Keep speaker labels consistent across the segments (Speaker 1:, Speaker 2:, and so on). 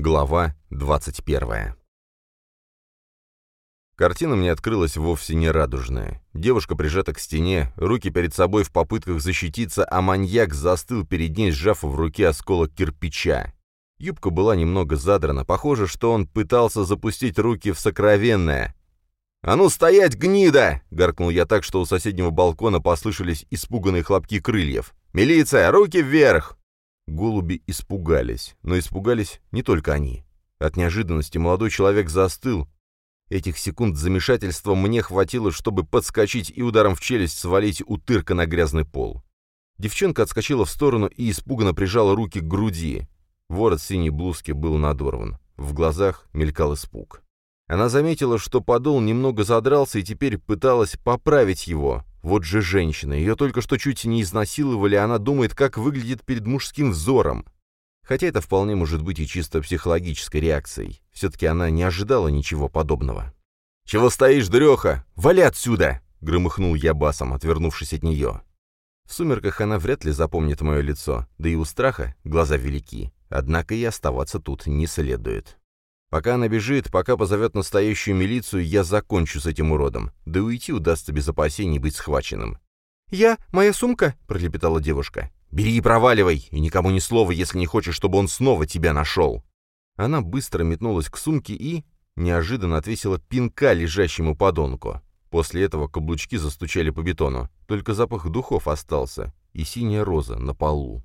Speaker 1: Глава 21 Картина мне открылась вовсе не радужная. Девушка прижата к стене, руки перед собой в попытках защититься, а маньяк застыл перед ней, сжав в руке осколок кирпича. Юбка была немного задрана, похоже, что он пытался запустить руки в сокровенное. «А ну стоять, гнида!» — гаркнул я так, что у соседнего балкона послышались испуганные хлопки крыльев. «Милиция, руки вверх!» Голуби испугались, но испугались не только они. От неожиданности молодой человек застыл. Этих секунд замешательства мне хватило, чтобы подскочить и ударом в челюсть свалить утырка на грязный пол. Девчонка отскочила в сторону и испуганно прижала руки к груди. Ворот синей блузки был надорван. В глазах мелькал испуг. Она заметила, что подол немного задрался и теперь пыталась поправить его, вот же женщина, ее только что чуть не изнасиловали, она думает, как выглядит перед мужским взором. Хотя это вполне может быть и чисто психологической реакцией. Все-таки она не ожидала ничего подобного. «Чего стоишь, дреха? Вали отсюда!» — громыхнул я басом, отвернувшись от нее. В сумерках она вряд ли запомнит мое лицо, да и у страха глаза велики. Однако и оставаться тут не следует. Пока она бежит, пока позовет настоящую милицию, я закончу с этим уродом. Да уйти удастся без опасений быть схваченным.
Speaker 2: «Я? Моя сумка?»
Speaker 1: — пролепетала девушка. «Бери и проваливай, и никому ни слова, если не хочешь, чтобы он снова тебя нашел». Она быстро метнулась к сумке и... неожиданно отвесила пинка лежащему подонку. После этого каблучки застучали по бетону, только запах духов остался, и синяя роза на полу.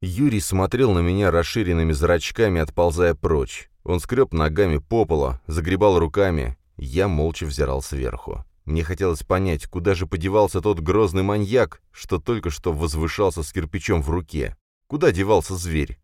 Speaker 1: Юрий смотрел на меня расширенными зрачками, отползая прочь. Он скреб ногами по полу, загребал руками. Я молча взирал сверху. Мне хотелось понять, куда же подевался тот грозный маньяк, что только что возвышался с кирпичом в руке. Куда девался зверь?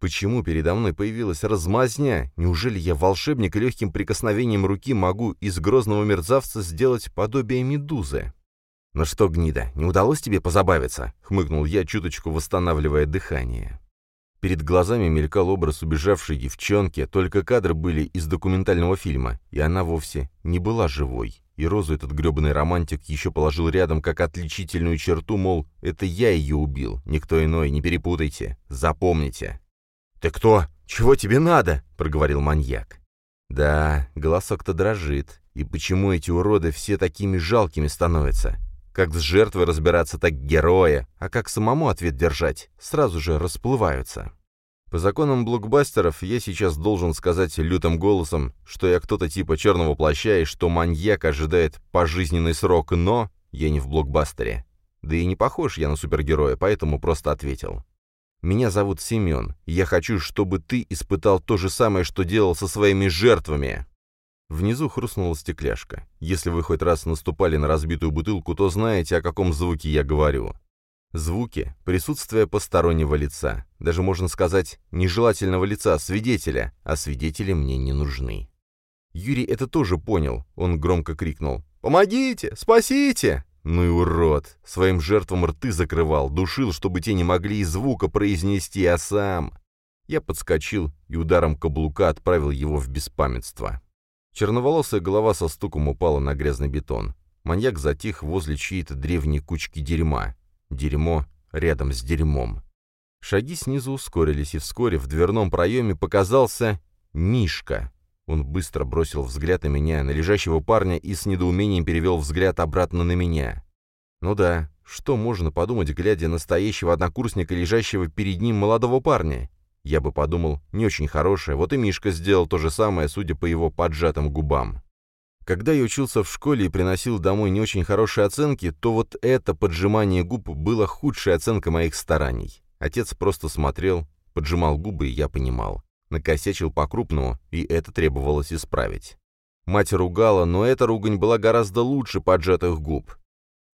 Speaker 1: Почему передо мной появилась размазня? Неужели я волшебник и легким прикосновением руки могу из грозного мерзавца сделать подобие медузы? «Ну что, гнида, не удалось тебе позабавиться?» — хмыкнул я, чуточку восстанавливая дыхание. Перед глазами мелькал образ убежавшей девчонки, только кадры были из документального фильма, и она вовсе не была живой. И Розу этот гребаный романтик еще положил рядом как отличительную черту, мол, это я ее убил, никто иной, не перепутайте, запомните. «Ты кто? Чего тебе надо?» — проговорил маньяк. «Да, голосок-то дрожит. И почему эти уроды все такими жалкими становятся? Как с жертвой разбираться, так героя, а как самому ответ держать, сразу же расплываются. По законам блокбастеров я сейчас должен сказать лютым голосом, что я кто-то типа черного плаща и что маньяк ожидает пожизненный срок, но я не в блокбастере. Да и не похож я на супергероя, поэтому просто ответил. «Меня зовут Семен, и я хочу, чтобы ты испытал то же самое, что делал со своими жертвами». Внизу хрустнула стекляшка. Если вы хоть раз наступали на разбитую бутылку, то знаете, о каком звуке я говорю. Звуки — присутствие постороннего лица. Даже, можно сказать, нежелательного лица, свидетеля, а свидетели мне не нужны. Юрий это тоже понял. Он громко крикнул. «Помогите! Спасите!» Ну и урод! Своим жертвам рты закрывал, душил, чтобы те не могли и звука произнести, а сам... Я подскочил и ударом каблука отправил его в беспамятство. Черноволосая голова со стуком упала на грязный бетон. Маньяк затих возле чьей-то древней кучки дерьма. Дерьмо рядом с дерьмом. Шаги снизу ускорились, и вскоре в дверном проеме показался Мишка. Он быстро бросил взгляд на меня, на лежащего парня, и с недоумением перевел взгляд обратно на меня. Ну да, что можно подумать, глядя на стоящего однокурсника, лежащего перед ним молодого парня? Я бы подумал, не очень хорошее, вот и Мишка сделал то же самое, судя по его поджатым губам. Когда я учился в школе и приносил домой не очень хорошие оценки, то вот это поджимание губ было худшей оценкой моих стараний. Отец просто смотрел, поджимал губы, и я понимал. Накосячил по-крупному, и это требовалось исправить. Мать ругала, но эта ругань была гораздо лучше поджатых губ.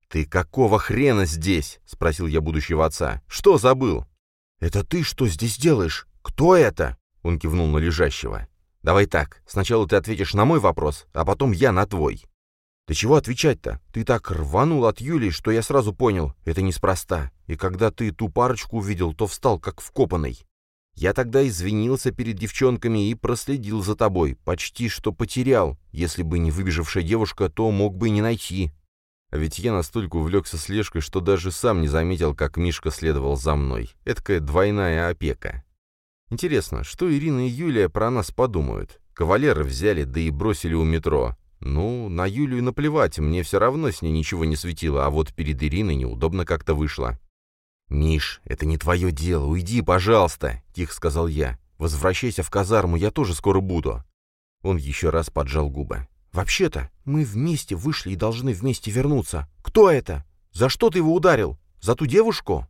Speaker 1: «Ты какого хрена здесь?» — спросил я будущего отца. «Что забыл?» «Это ты что здесь делаешь? Кто это?» Он кивнул на лежащего. «Давай так, сначала ты ответишь на мой вопрос, а потом я на твой». «Ты чего отвечать-то? Ты так рванул от Юли, что я сразу понял, это неспроста. И когда ты ту парочку увидел, то встал как вкопанный. Я тогда извинился перед девчонками и проследил за тобой, почти что потерял. Если бы не выбежавшая девушка, то мог бы и не найти. А ведь я настолько увлекся слежкой, что даже сам не заметил, как Мишка следовал за мной. Эдакая двойная опека. Интересно, что Ирина и Юлия про нас подумают? Кавалеры взяли, да и бросили у метро. Ну, на Юлию наплевать, мне все равно с ней ничего не светило, а вот перед Ириной неудобно как-то вышло. «Миш, это не твое дело, уйди, пожалуйста», — тихо сказал я. «Возвращайся в казарму, я тоже скоро буду». Он еще раз поджал губы. «Вообще-то, мы вместе вышли и должны вместе вернуться. Кто это? За что ты его ударил? За ту девушку?»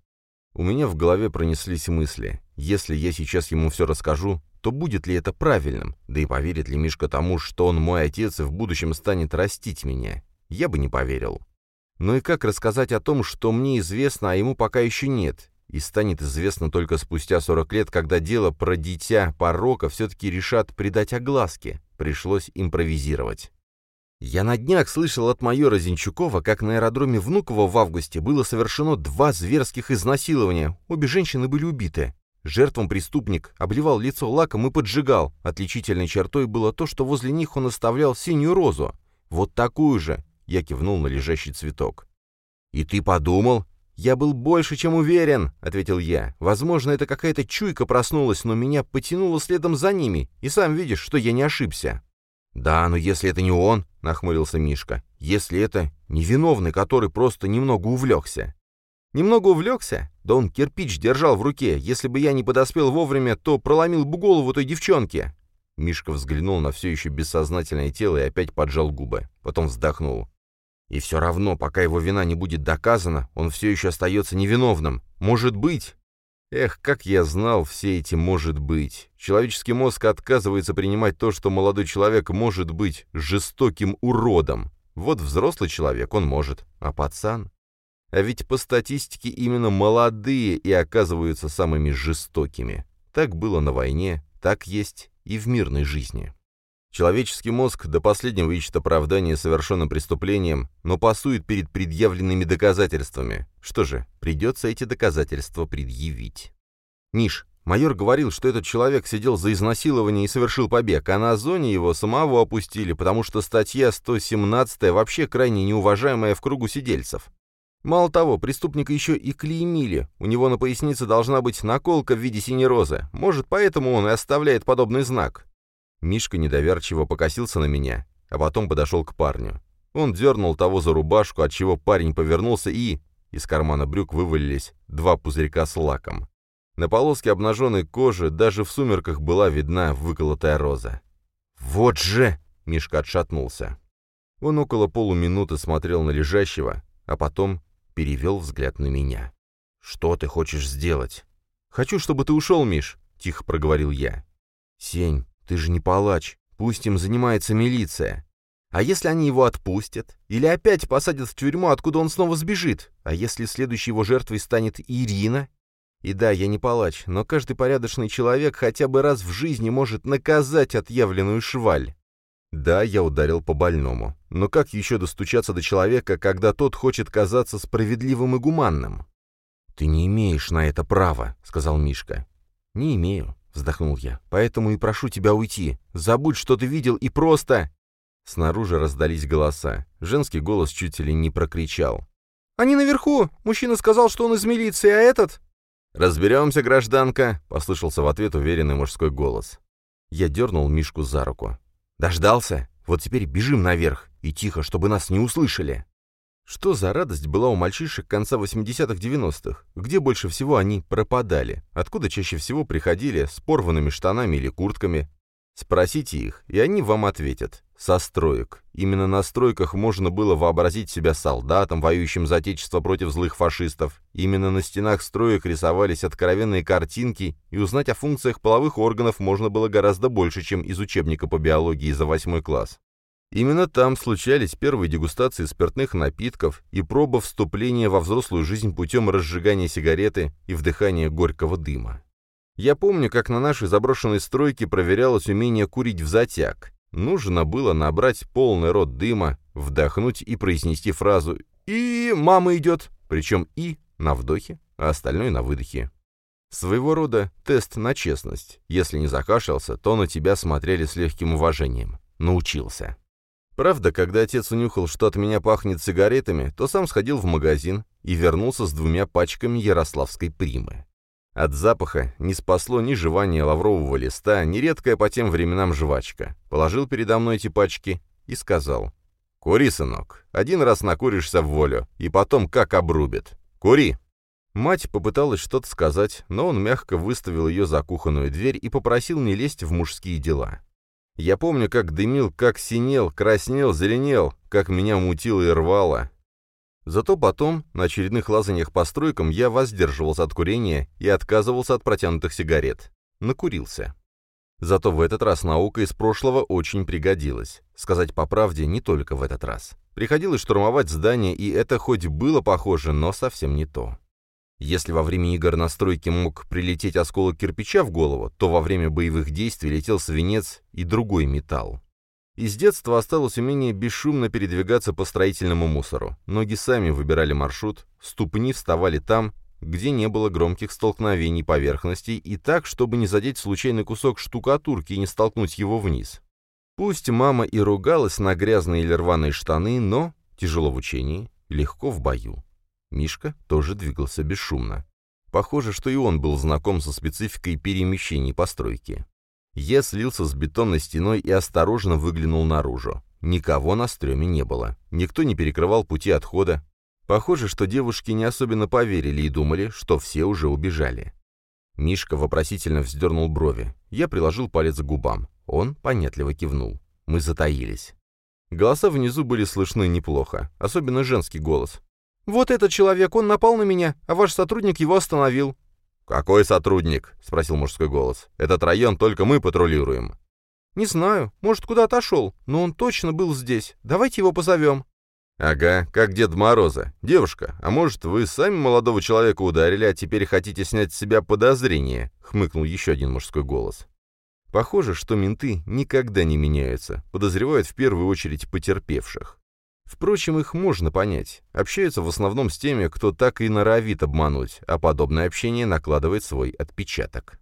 Speaker 1: У меня в голове пронеслись мысли. Если я сейчас ему все расскажу, то будет ли это правильным? Да и поверит ли Мишка тому, что он мой отец и в будущем станет растить меня? Я бы не поверил. Но и как рассказать о том, что мне известно, а ему пока еще нет? И станет известно только спустя 40 лет, когда дело про дитя порока все-таки решат придать огласке. Пришлось импровизировать. Я на днях слышал от майора Зинчукова, как на аэродроме Внуково в августе было совершено два зверских изнасилования. Обе женщины были убиты. Жертвам преступник обливал лицо лаком и поджигал. Отличительной чертой было то, что возле них он оставлял синюю розу. Вот такую же. Я кивнул на лежащий цветок. «И ты подумал?» «Я был больше, чем уверен», — ответил я. «Возможно, это какая-то чуйка проснулась, но меня потянуло следом за ними, и сам видишь, что я не ошибся». «Да, но если это не он», — нахмурился Мишка, — «если это невиновный, который просто немного увлекся». «Немного увлекся? Да он кирпич держал в руке. Если бы я не подоспел вовремя, то проломил бы голову той девчонке». Мишка взглянул на все еще бессознательное тело и опять поджал губы. Потом вздохнул. «И все равно, пока его вина не будет доказана, он все еще остается невиновным. Может быть...» Эх, как я знал все эти «может быть». Человеческий мозг отказывается принимать то, что молодой человек может быть жестоким уродом. Вот взрослый человек, он может, а пацан? А ведь по статистике именно молодые и оказываются самыми жестокими. Так было на войне, так есть и в мирной жизни. Человеческий мозг до последнего ищет оправдание совершенным преступлением, но пасует перед предъявленными доказательствами. Что же, придется эти доказательства предъявить. Миш, майор говорил, что этот человек сидел за изнасилование и совершил побег, а на зоне его самого опустили, потому что статья 117 вообще крайне неуважаемая в кругу сидельцев. Мало того, преступника еще и клеймили. У него на пояснице должна быть наколка в виде синей розы. Может, поэтому он и оставляет подобный знак. Мишка недоверчиво покосился на меня, а потом подошел к парню. Он дернул того за рубашку, отчего парень повернулся и... Из кармана брюк вывалились два пузырька с лаком. На полоске обнаженной кожи даже в сумерках была видна выколотая роза. «Вот же!» — Мишка отшатнулся. Он около полуминуты смотрел на лежащего, а потом перевел взгляд на меня. «Что ты хочешь сделать?» «Хочу, чтобы ты ушел, Миш», — тихо проговорил я. «Сень, ты же не палач. Пусть им занимается милиция. А если они его отпустят? Или опять посадят в тюрьму, откуда он снова сбежит? А если следующей его жертвой станет Ирина? И да, я не палач, но каждый порядочный человек хотя бы раз в жизни может наказать отъявленную шваль. Да, я ударил по больному. Но как еще достучаться до человека, когда тот хочет казаться справедливым и гуманным? «Ты не имеешь на это права», — сказал Мишка. «Не имею. — вздохнул я. «Поэтому и прошу тебя уйти. Забудь, что ты видел, и просто...» Снаружи раздались голоса. Женский голос чуть ли не прокричал. «Они наверху! Мужчина сказал, что он из милиции, а этот...» «Разберемся, гражданка!» — послышался в ответ уверенный мужской голос. Я дернул Мишку за руку. «Дождался? Вот теперь бежим наверх, и тихо, чтобы нас не услышали!» Что за радость была у мальчишек конца 80-х-90-х? Где больше всего они пропадали? Откуда чаще всего приходили с порванными штанами или куртками? Спросите их, и они вам ответят. Со строек. Именно на стройках можно было вообразить себя солдатом, воюющим за отечество против злых фашистов. Именно на стенах строек рисовались откровенные картинки, и узнать о функциях половых органов можно было гораздо больше, чем из учебника по биологии за восьмой класс. Именно там случались первые дегустации спиртных напитков и проба вступления во взрослую жизнь путем разжигания сигареты и вдыхания горького дыма. Я помню, как на нашей заброшенной стройке проверялось умение курить в затяг. Нужно было набрать полный рот дыма, вдохнуть и произнести фразу «И мама идет», причем «и» на вдохе, а остальное на выдохе. Своего рода тест на честность. Если не закашлялся, то на тебя смотрели с легким уважением. Научился. Правда, когда отец унюхал, что от меня пахнет сигаретами, то сам сходил в магазин и вернулся с двумя пачками ярославской примы. От запаха не спасло ни жевание лаврового листа, ни редкая по тем временам жвачка. Положил передо мной эти пачки и сказал. «Кури, сынок, один раз накуришься в волю, и потом как обрубит. Кури!» Мать попыталась что-то сказать, но он мягко выставил ее за кухонную дверь и попросил не лезть в мужские дела. Я помню, как дымил, как синел, краснел, зеленел, как меня мутило и рвало. Зато потом, на очередных лазаниях по стройкам, я воздерживался от курения и отказывался от протянутых сигарет. Накурился. Зато в этот раз наука из прошлого очень пригодилась. Сказать по правде, не только в этот раз. Приходилось штурмовать здание, и это хоть было похоже, но совсем не то. Если во время игр на стройке мог прилететь осколок кирпича в голову, то во время боевых действий летел свинец и другой металл. Из детства осталось умение бесшумно передвигаться по строительному мусору. Ноги сами выбирали маршрут, ступни вставали там, где не было громких столкновений поверхностей, и так, чтобы не задеть случайный кусок штукатурки и не столкнуть его вниз. Пусть мама и ругалась на грязные или рваные штаны, но тяжело в учении, легко в бою. Мишка тоже двигался бесшумно. Похоже, что и он был знаком со спецификой перемещений постройки. Я слился с бетонной стеной и осторожно выглянул наружу. Никого на стреме не было. Никто не перекрывал пути отхода. Похоже, что девушки не особенно поверили и думали, что все уже убежали. Мишка вопросительно вздернул брови. Я приложил палец к губам. Он понятливо кивнул. Мы затаились. Голоса внизу были слышны неплохо, особенно женский голос. «Вот этот человек, он напал на меня, а ваш сотрудник его остановил.
Speaker 3: «Какой сотрудник?» — спросил мужской голос. «Этот район только мы патрулируем».
Speaker 2: «Не знаю. Может, куда отошел. Но он точно был здесь. Давайте его позовем».
Speaker 3: «Ага, как Дед Мороза. Девушка, а может, вы сами молодого человека ударили, а теперь хотите снять с себя подозрение?» — хмыкнул еще один мужской голос.
Speaker 1: Похоже, что менты никогда не меняются, подозревают в первую очередь потерпевших. Впрочем, их можно понять. Общаются в основном с теми, кто так и норовит обмануть, а подобное общение накладывает свой отпечаток.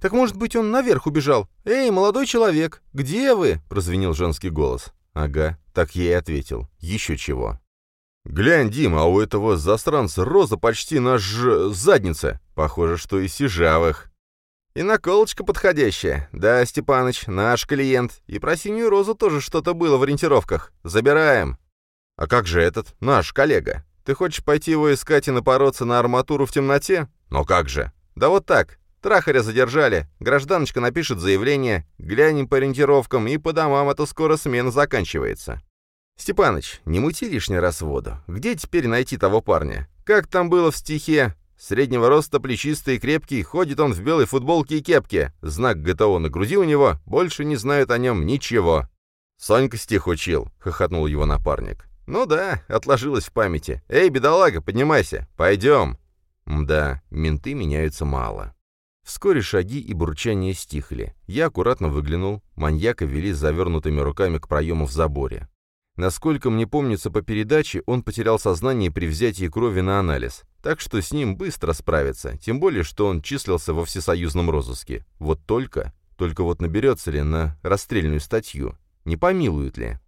Speaker 2: «Так, может быть, он наверх убежал? Эй, молодой человек, где вы?» — прозвенел женский голос.
Speaker 1: «Ага, так я и ответил. Еще чего».
Speaker 3: «Глянь, Дима, а у этого застранца роза почти наш задница. Похоже, что и сижавых».
Speaker 2: «И наколочка подходящая. Да, Степаныч, наш клиент. И про синюю розу тоже что-то было в ориентировках. Забираем».
Speaker 3: «А как же этот, наш коллега? Ты хочешь пойти его искать и напороться на арматуру в темноте? Но как же?»
Speaker 2: «Да вот так. Трахаря задержали. Гражданочка напишет заявление. Глянем по ориентировкам, и по домам, а то скоро смена заканчивается». «Степаныч, не мути лишний раз воду. Где теперь найти того парня? Как там было в стихе? Среднего роста, плечистый и крепкий, ходит он в белой футболке и кепке. Знак ГТО на груди у него, больше не знают о нем ничего».
Speaker 3: «Сонька стих учил», — хохотнул его напарник.
Speaker 2: «Ну да, отложилось в памяти. Эй, бедолага, поднимайся, пойдем!»
Speaker 1: Мда, менты меняются мало. Вскоре шаги и бурчание стихли. Я аккуратно выглянул, маньяка вели с завернутыми руками к проему в заборе. Насколько мне помнится по передаче, он потерял сознание при взятии крови на анализ, так что с ним быстро справиться, тем более, что он числился во всесоюзном розыске. Вот только, только вот наберется ли на расстрельную статью, не помилуют ли?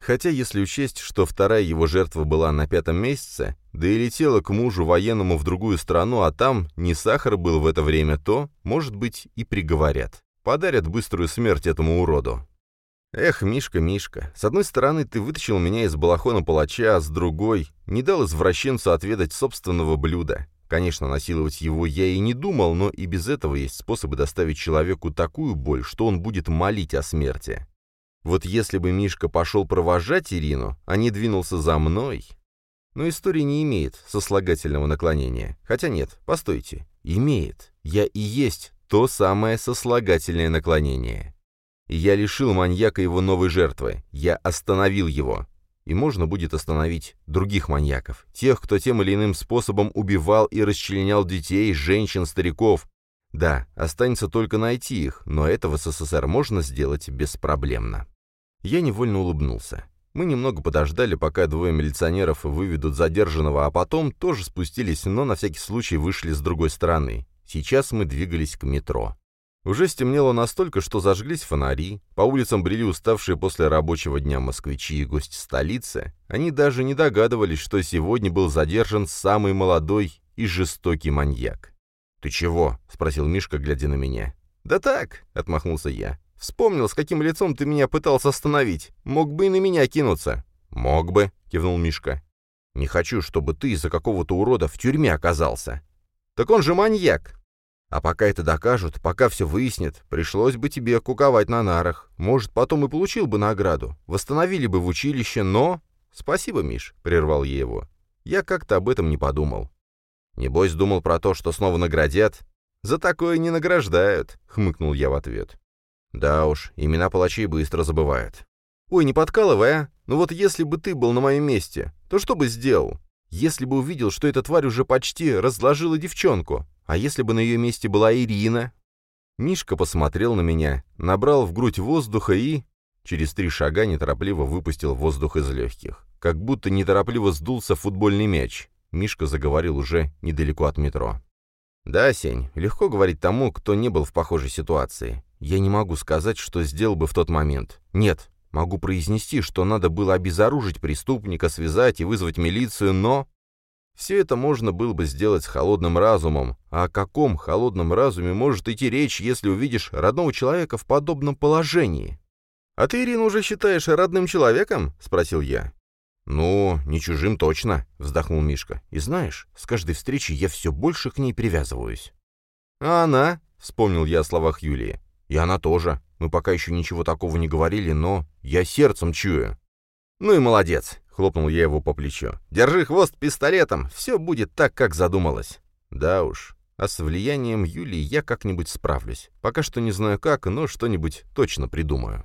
Speaker 1: Хотя, если учесть, что вторая его жертва была на пятом месяце, да и летела к мужу военному в другую страну, а там не сахар был в это время, то, может быть, и приговорят. Подарят быструю смерть этому уроду. Эх, Мишка, Мишка, с одной стороны, ты вытащил меня из балахона палача, а с другой — не дал извращенцу отведать собственного блюда. Конечно, насиловать его я и не думал, но и без этого есть способы доставить человеку такую боль, что он будет молить о смерти. Вот если бы Мишка пошел провожать Ирину, а не двинулся за мной... Но история не имеет сослагательного наклонения. Хотя нет, постойте, имеет. Я и есть то самое сослагательное наклонение. Я лишил маньяка его новой жертвы. Я остановил его. И можно будет остановить других маньяков. Тех, кто тем или иным способом убивал и расчленял детей, женщин, стариков. Да, останется только найти их, но это в СССР можно сделать беспроблемно. Я невольно улыбнулся. Мы немного подождали, пока двое милиционеров выведут задержанного, а потом тоже спустились, но на всякий случай вышли с другой стороны. Сейчас мы двигались к метро. Уже стемнело настолько, что зажглись фонари, по улицам брели уставшие после рабочего дня москвичи и гости столицы. Они даже не догадывались, что сегодня был задержан самый молодой и жестокий маньяк.
Speaker 2: «Ты чего?» — спросил Мишка, глядя на меня. «Да так», — отмахнулся я. «Вспомнил, с каким лицом ты меня пытался остановить. Мог бы и на меня кинуться».
Speaker 3: «Мог бы», — кивнул Мишка.
Speaker 2: «Не хочу, чтобы ты из-за какого-то урода в тюрьме оказался». «Так он же маньяк». «А пока это докажут, пока все выяснят, пришлось бы тебе куковать на нарах. Может, потом и получил бы награду. Восстановили бы в училище, но...» «Спасибо, Миш», — прервал я его. «Я как-то об этом не подумал». «Небось, думал про то, что снова наградят?» «За такое не награждают», — хмыкнул я в ответ. «Да уж, имена палачей быстро забывают». «Ой, не подкалывай, а? Ну вот если бы ты был на моем месте, то что бы сделал? Если бы увидел, что эта тварь уже почти разложила девчонку, а если бы на ее месте была Ирина?» Мишка посмотрел на меня, набрал в грудь воздуха и... Через три шага неторопливо выпустил воздух из легких. Как будто неторопливо сдулся футбольный мяч. Мишка заговорил уже недалеко от метро. «Да, Сень, легко говорить тому, кто не был в похожей ситуации. Я не могу сказать, что сделал бы в тот момент. Нет, могу произнести, что надо было обезоружить преступника, связать и вызвать милицию, но... Все это можно было бы сделать с холодным разумом. А о каком холодном разуме может идти речь, если увидишь родного человека в подобном положении? «А ты Ирину уже считаешь родным человеком?» — спросил я. «Ну, не чужим точно», — вздохнул Мишка. «И знаешь, с каждой встречей я все больше к ней привязываюсь». «А она?» — вспомнил я о словах Юлии. «И она тоже. Мы пока еще ничего такого не говорили, но я сердцем чую». «Ну и молодец», — хлопнул я его по плечу. «Держи хвост пистолетом, все будет так, как задумалось». «Да уж, а с влиянием Юлии я как-нибудь справлюсь. Пока что не знаю как, но что-нибудь точно придумаю».